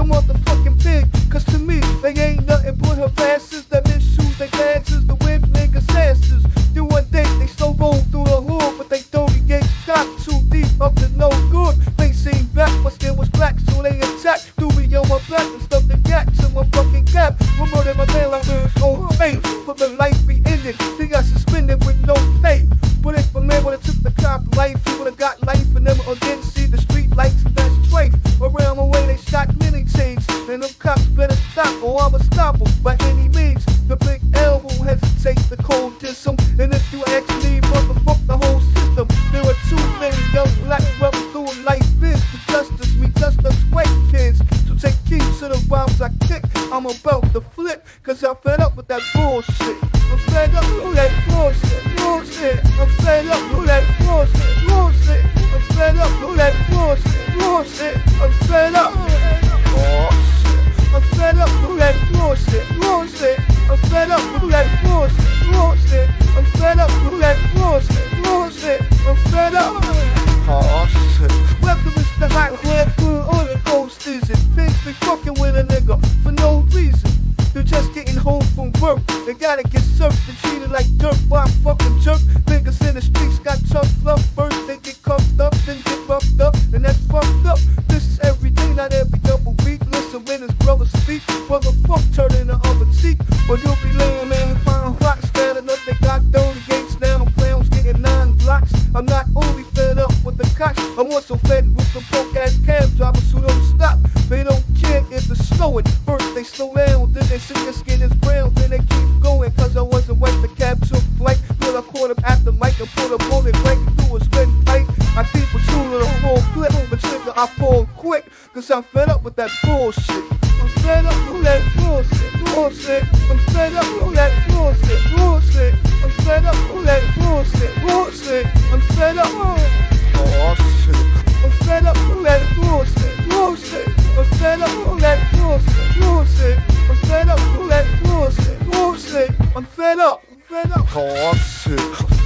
a motherfucking pig. Cause to me, they ain't nothing but harasses that misuse they glances, the whip niggas' asses. Then one day they still roll through the hood, but they don't get shot too deep up to no good. They seen back, but still was black, so they attack, Do me on my black and stuff the gaps in my fucking cap. One more than my tail, I'm gonna go fake. But my life be ended, they got suspended with no faith. But if a man would've took the cop life, he would've got life and never again. To the rhymes I kick. I'm about to flip, cause I'm fed up with that bullshit. I'm fed up with that bullshit, bullshit. I'm fed up with that bullshit, bullshit. I'm fed up with that bullshit, bullshit. I'm fed up. Be fucking with a nigga for no reason. They're just getting home from work. They gotta get surfed and treated like dirt by a fucking jerk. Niggas in the streets got tough love first. They get cuffed up, then get buffed up, and that's fucked up. This is every day, not every double week. Listen when his brothers speak. Brother fuck turning the other cheek. But you'll be laying man fine rocks standing up. They got dirty gates now. Clowns getting nine blocks. I'm not only fed up with the cops, I'm also fed with the broke ass cab drivers who don't stop. They don't if it's snowing. First they slow down, then they see your skin is brown, then they keep going. Cause I wasn't white, the cab took flight. Then I caught him at the mic and put a bullet right through his red pipe. I keep in a full clip, but trigger I fall quick. Cause I'm fed up with that bullshit. I'm fed up with that bullshit, bullshit. I'm fed up with that bullshit, bullshit. I'm fed up with that bullshit, bullshit. I'm fed up. Oh shit. I'm fed up, fed up. Shit.